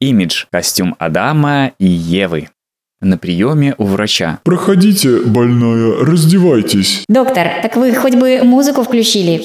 Имидж – костюм Адама и Евы на приеме у врача. Проходите, больная, раздевайтесь. Доктор, так вы хоть бы музыку включили.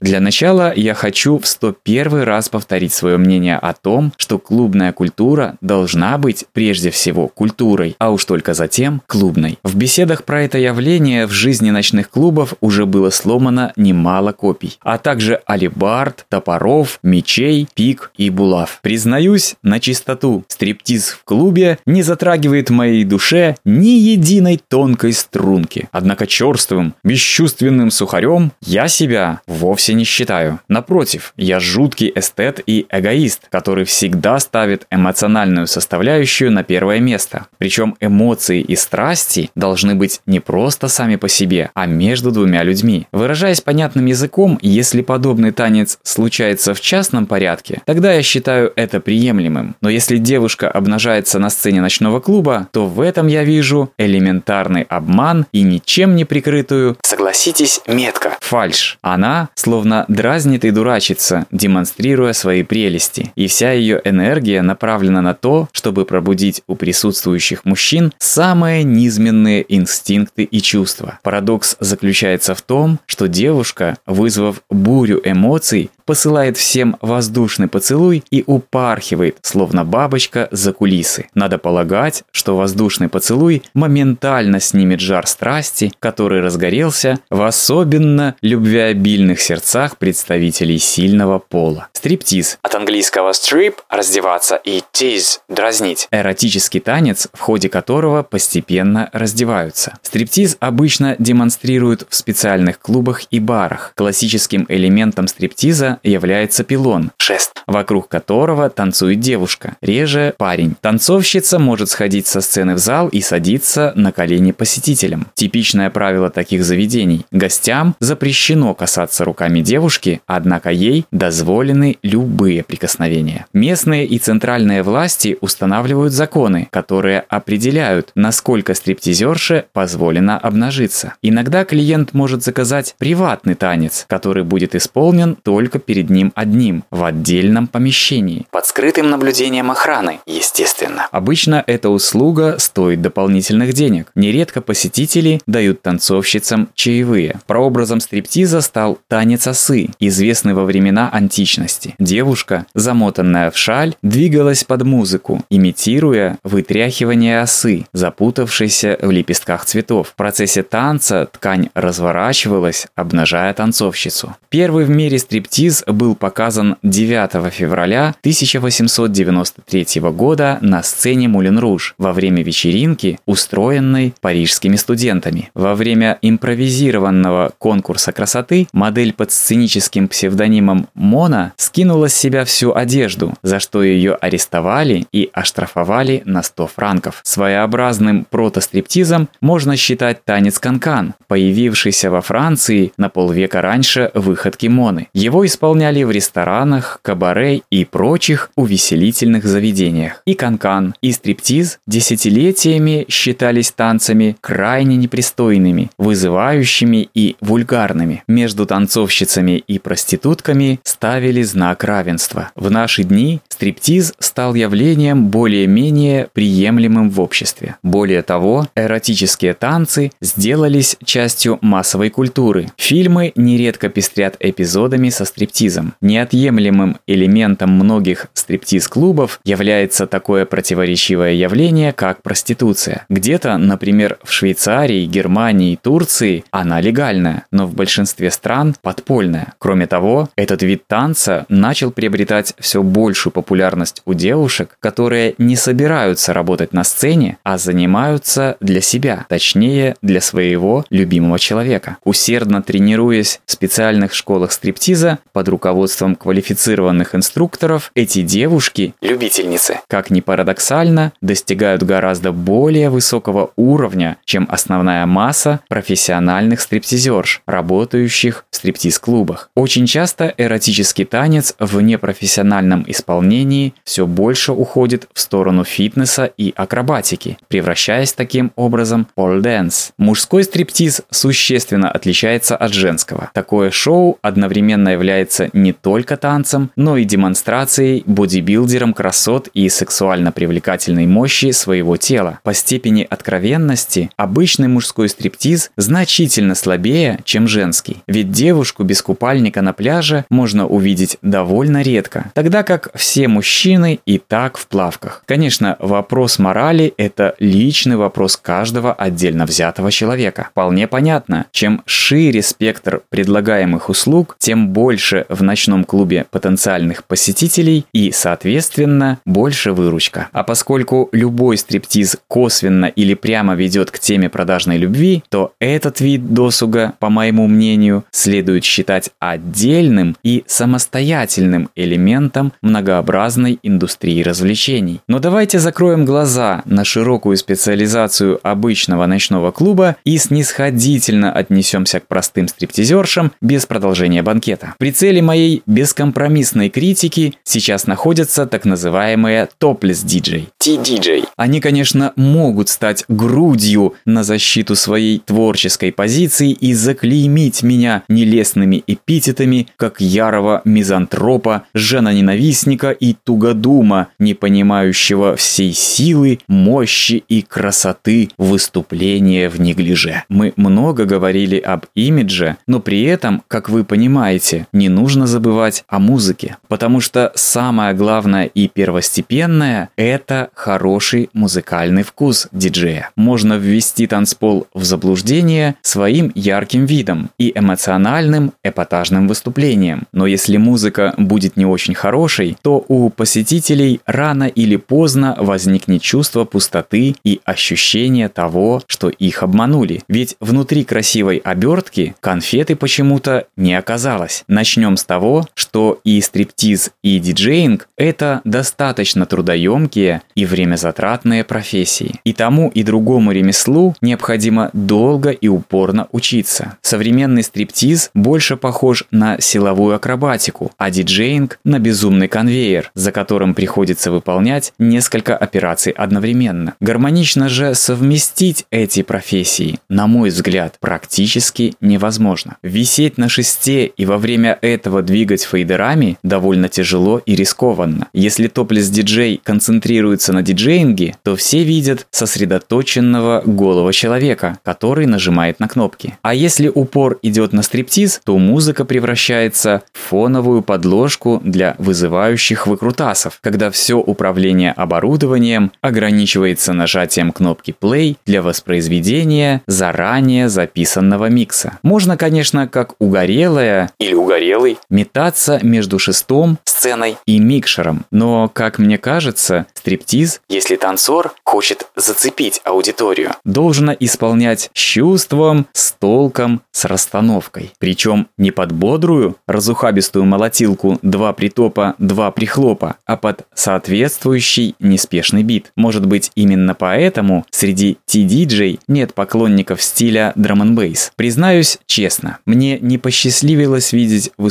Для начала я хочу в 101 раз повторить свое мнение о том, что клубная культура должна быть прежде всего культурой, а уж только затем клубной. В беседах про это явление в жизни ночных клубов уже было сломано немало копий, а также алибард, топоров, мечей, пик и булав. Признаюсь на чистоту, стриптиз в клубе не затрагивает затрагивает моей душе ни единой тонкой струнки. Однако черствым, бесчувственным сухарем я себя вовсе не считаю. Напротив, я жуткий эстет и эгоист, который всегда ставит эмоциональную составляющую на первое место. Причем эмоции и страсти должны быть не просто сами по себе, а между двумя людьми. Выражаясь понятным языком, если подобный танец случается в частном порядке, тогда я считаю это приемлемым. Но если девушка обнажается на сцене ночного клуба, клуба, то в этом я вижу элементарный обман и ничем не прикрытую, согласитесь, метка, фальш. Она словно дразнит и дурачится, демонстрируя свои прелести. И вся ее энергия направлена на то, чтобы пробудить у присутствующих мужчин самые низменные инстинкты и чувства. Парадокс заключается в том, что девушка, вызвав бурю эмоций, посылает всем воздушный поцелуй и упархивает, словно бабочка, за кулисы. Надо полагать, что воздушный поцелуй моментально снимет жар страсти, который разгорелся в особенно любвеобильных сердцах представителей сильного пола. Стриптиз. От английского strip – раздеваться и tease – дразнить. Эротический танец, в ходе которого постепенно раздеваются. Стриптиз обычно демонстрируют в специальных клубах и барах. Классическим элементом стриптиза является пилон, шест, вокруг которого танцует девушка, реже парень. Танцовщица может сходить со сцены в зал и садиться на колени посетителям. Типичное правило таких заведений – гостям запрещено касаться руками девушки, однако ей дозволены любые прикосновения. Местные и центральные власти устанавливают законы, которые определяют, насколько стриптизерше позволено обнажиться. Иногда клиент может заказать приватный танец, который будет исполнен только перед ним одним, в отдельном помещении. Под скрытым наблюдением охраны, естественно. Обычно эта услуга стоит дополнительных денег. Нередко посетители дают танцовщицам чаевые. Прообразом стриптиза стал танец осы, известный во времена античности. Девушка, замотанная в шаль, двигалась под музыку, имитируя вытряхивание осы, запутавшейся в лепестках цветов. В процессе танца ткань разворачивалась, обнажая танцовщицу. Первый в мире стриптиз был показан 9 февраля 1893 года на сцене Мулен Руж во время вечеринки, устроенной парижскими студентами. Во время импровизированного конкурса красоты модель под сценическим псевдонимом Мона скинула с себя всю одежду, за что ее арестовали и оштрафовали на 100 франков. Своеобразным протостриптизом можно считать танец канкан, появившийся во Франции на полвека раньше выходки Моны. Его исполняли исполняли в ресторанах, кабаре и прочих увеселительных заведениях. И канкан, и стриптиз десятилетиями считались танцами крайне непристойными, вызывающими и вульгарными. Между танцовщицами и проститутками ставили знак равенства. В наши дни стриптиз стал явлением более-менее приемлемым в обществе. Более того, эротические танцы сделались частью массовой культуры. Фильмы нередко пестрят эпизодами со стриптизом стриптизом. Неотъемлемым элементом многих стриптиз-клубов является такое противоречивое явление, как проституция. Где-то, например, в Швейцарии, Германии, Турции она легальная, но в большинстве стран подпольная. Кроме того, этот вид танца начал приобретать все большую популярность у девушек, которые не собираются работать на сцене, а занимаются для себя, точнее, для своего любимого человека. Усердно тренируясь в специальных школах стриптиза под руководством квалифицированных инструкторов, эти девушки, любительницы, как ни парадоксально, достигают гораздо более высокого уровня, чем основная масса профессиональных стриптизерш, работающих в стриптиз-клубах. Очень часто эротический танец в непрофессиональном исполнении все больше уходит в сторону фитнеса и акробатики, превращаясь таким образом в пол-дэнс. Мужской стриптиз существенно отличается от женского. Такое шоу одновременно является является не только танцем, но и демонстрацией бодибилдером красот и сексуально привлекательной мощи своего тела. По степени откровенности обычный мужской стриптиз значительно слабее, чем женский. Ведь девушку без купальника на пляже можно увидеть довольно редко, тогда как все мужчины и так в плавках. Конечно, вопрос морали – это личный вопрос каждого отдельно взятого человека. Вполне понятно, чем шире спектр предлагаемых услуг, тем больше в ночном клубе потенциальных посетителей и, соответственно, больше выручка. А поскольку любой стриптиз косвенно или прямо ведет к теме продажной любви, то этот вид досуга, по моему мнению, следует считать отдельным и самостоятельным элементом многообразной индустрии развлечений. Но давайте закроем глаза на широкую специализацию обычного ночного клуба и снисходительно отнесемся к простым стриптизершам без продолжения банкета. При цели моей бескомпромиссной критики сейчас находятся так называемые топлес диджей. T-DJ. Они, конечно, могут стать грудью на защиту своей творческой позиции и заклеймить меня нелестными эпитетами, как ярого мизантропа, жена-ненавистника и тугодума, не понимающего всей силы, мощи и красоты выступления в неглиже. Мы много говорили об имидже, но при этом, как вы понимаете, не нужно забывать о музыке, потому что самое главное и первостепенное – это хороший музыкальный вкус диджея. Можно ввести танцпол в заблуждение своим ярким видом и эмоциональным эпатажным выступлением. Но если музыка будет не очень хорошей, то у посетителей рано или поздно возникнет чувство пустоты и ощущение того, что их обманули. Ведь внутри красивой обертки конфеты почему-то не оказалось. Начнем с того, что и стриптиз, и диджеинг – это достаточно трудоемкие и времязатратные профессии. И тому, и другому ремеслу необходимо долго и упорно учиться. Современный стриптиз больше похож на силовую акробатику, а диджеинг – на безумный конвейер, за которым приходится выполнять несколько операций одновременно. Гармонично же совместить эти профессии, на мой взгляд, практически невозможно. Висеть на шесте и во время этого двигать фейдерами довольно тяжело и рискованно. Если топлес-диджей концентрируется на диджеинге, то все видят сосредоточенного голого человека, который нажимает на кнопки. А если упор идет на стриптиз, то музыка превращается в фоновую подложку для вызывающих выкрутасов, когда все управление оборудованием ограничивается нажатием кнопки play для воспроизведения заранее записанного микса. Можно, конечно, как угорелая или угорелый метаться между шестом, сценой и микшером, но, как мне кажется, стриптиз, если танцор хочет зацепить аудиторию, должен исполнять с чувством, с толком, с расстановкой. Причем не под бодрую, разухабистую молотилку два притопа, два прихлопа, а под соответствующий неспешный бит. Может быть, именно поэтому среди T-DJ нет поклонников стиля драм н Признаюсь честно, мне не посчастливилось видеть выступление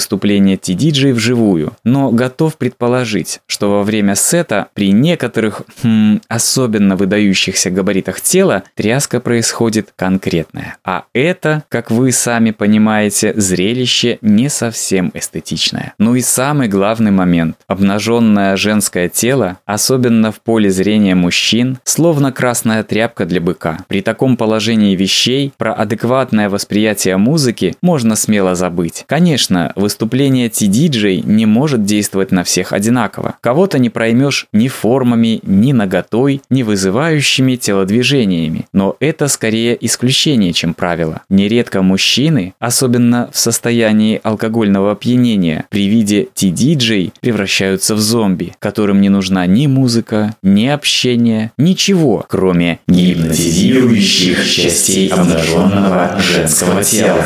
T-DJ вживую, но готов предположить, что во время сета при некоторых, хм, особенно выдающихся габаритах тела, тряска происходит конкретная. А это, как вы сами понимаете, зрелище не совсем эстетичное. Ну и самый главный момент. Обнаженное женское тело, особенно в поле зрения мужчин, словно красная тряпка для быка. При таком положении вещей про адекватное восприятие музыки можно смело забыть. Конечно, выступление T-DJ не может действовать на всех одинаково. Кого-то не проймешь ни формами, ни наготой, ни вызывающими телодвижениями. Но это скорее исключение, чем правило. Нередко мужчины, особенно в состоянии алкогольного опьянения, при виде T-DJ превращаются в зомби, которым не нужна ни музыка, ни общение, ничего, кроме гипнотизирующих частей обнаженного женского тела.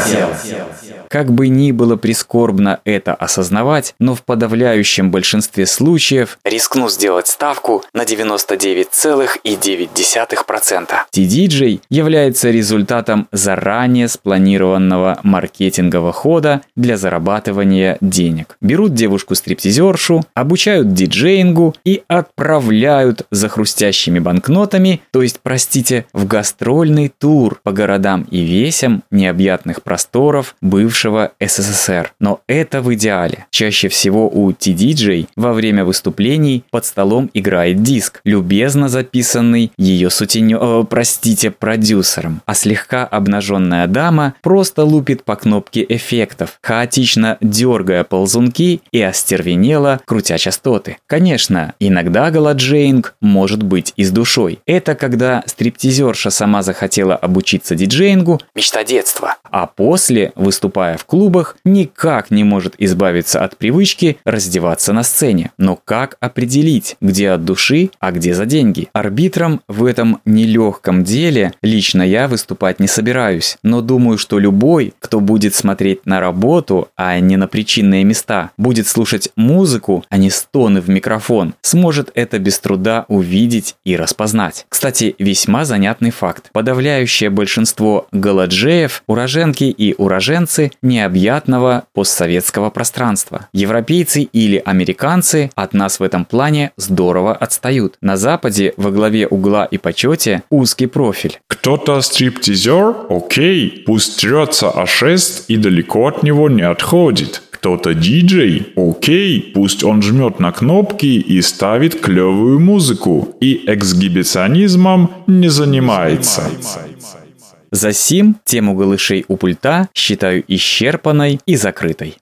Как бы ни было прискорбно это осознавать, но в подавляющем большинстве случаев рискну сделать ставку на 99,9%. TDJ является результатом заранее спланированного маркетингового хода для зарабатывания денег. Берут девушку-стриптизершу, обучают диджеингу и отправляют за хрустящими банкнотами, то есть, простите, в гастрольный тур по городам и весям необъятных просторов бывших бывшего СССР. Но это в идеале. Чаще всего у TDJ во время выступлений под столом играет диск, любезно записанный ее сутенё... Э, простите, продюсером. А слегка обнаженная дама просто лупит по кнопке эффектов, хаотично дергая ползунки и остервенело, крутя частоты. Конечно, иногда голоджейнг может быть и с душой. Это когда стриптизерша сама захотела обучиться диджеингу, мечта детства, а после, выступая в клубах, никак не может избавиться от привычки раздеваться на сцене. Но как определить, где от души, а где за деньги? Арбитром в этом нелегком деле лично я выступать не собираюсь, но думаю, что любой, кто будет смотреть на работу, а не на причинные места, будет слушать музыку, а не стоны в микрофон, сможет это без труда увидеть и распознать. Кстати, весьма занятный факт. Подавляющее большинство галаджеев – уроженки и уроженцы необъятного постсоветского пространства. Европейцы или американцы от нас в этом плане здорово отстают. На Западе во главе угла и почете узкий профиль. Кто-то стриптизер? Окей, пусть трется о шест и далеко от него не отходит. Кто-то диджей? Окей, пусть он жмет на кнопки и ставит клевую музыку. И эксгибиционизмом не занимается. За сим тему голышей у пульта считаю исчерпанной и закрытой.